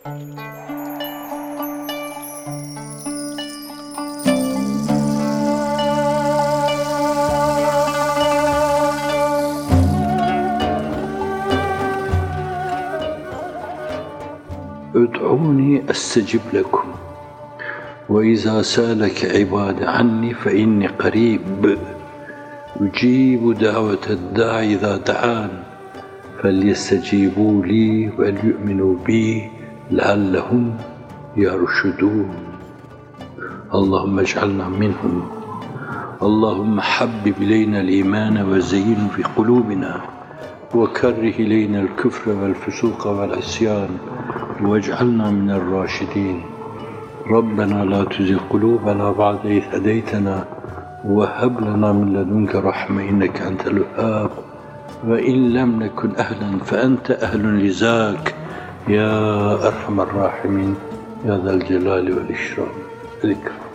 ادعوني أستجب لكم وإذا سألك عباد عني فإني قريب. أجيب دعوة الداعي إذا دعان فليستجيبوا لي وليؤمنوا بي. لعلهم يرشدون. اللهم اجعلنا منهم. اللهم حبب إلينا الإيمان وزينه في قلوبنا. وكره إلينا الكفر والفسوق والعصيان. واجعلنا من الراشدين. ربنا لا تزغ قلوبنا بعد إذ هديتنا. وهب لنا من لدنك رحمة إنك أنت الوهاب. وإن لم نكن أهلا فأنت أهل لذاك يا أرحم الراحمين يا ذا الجلال والإكرام. الإكرام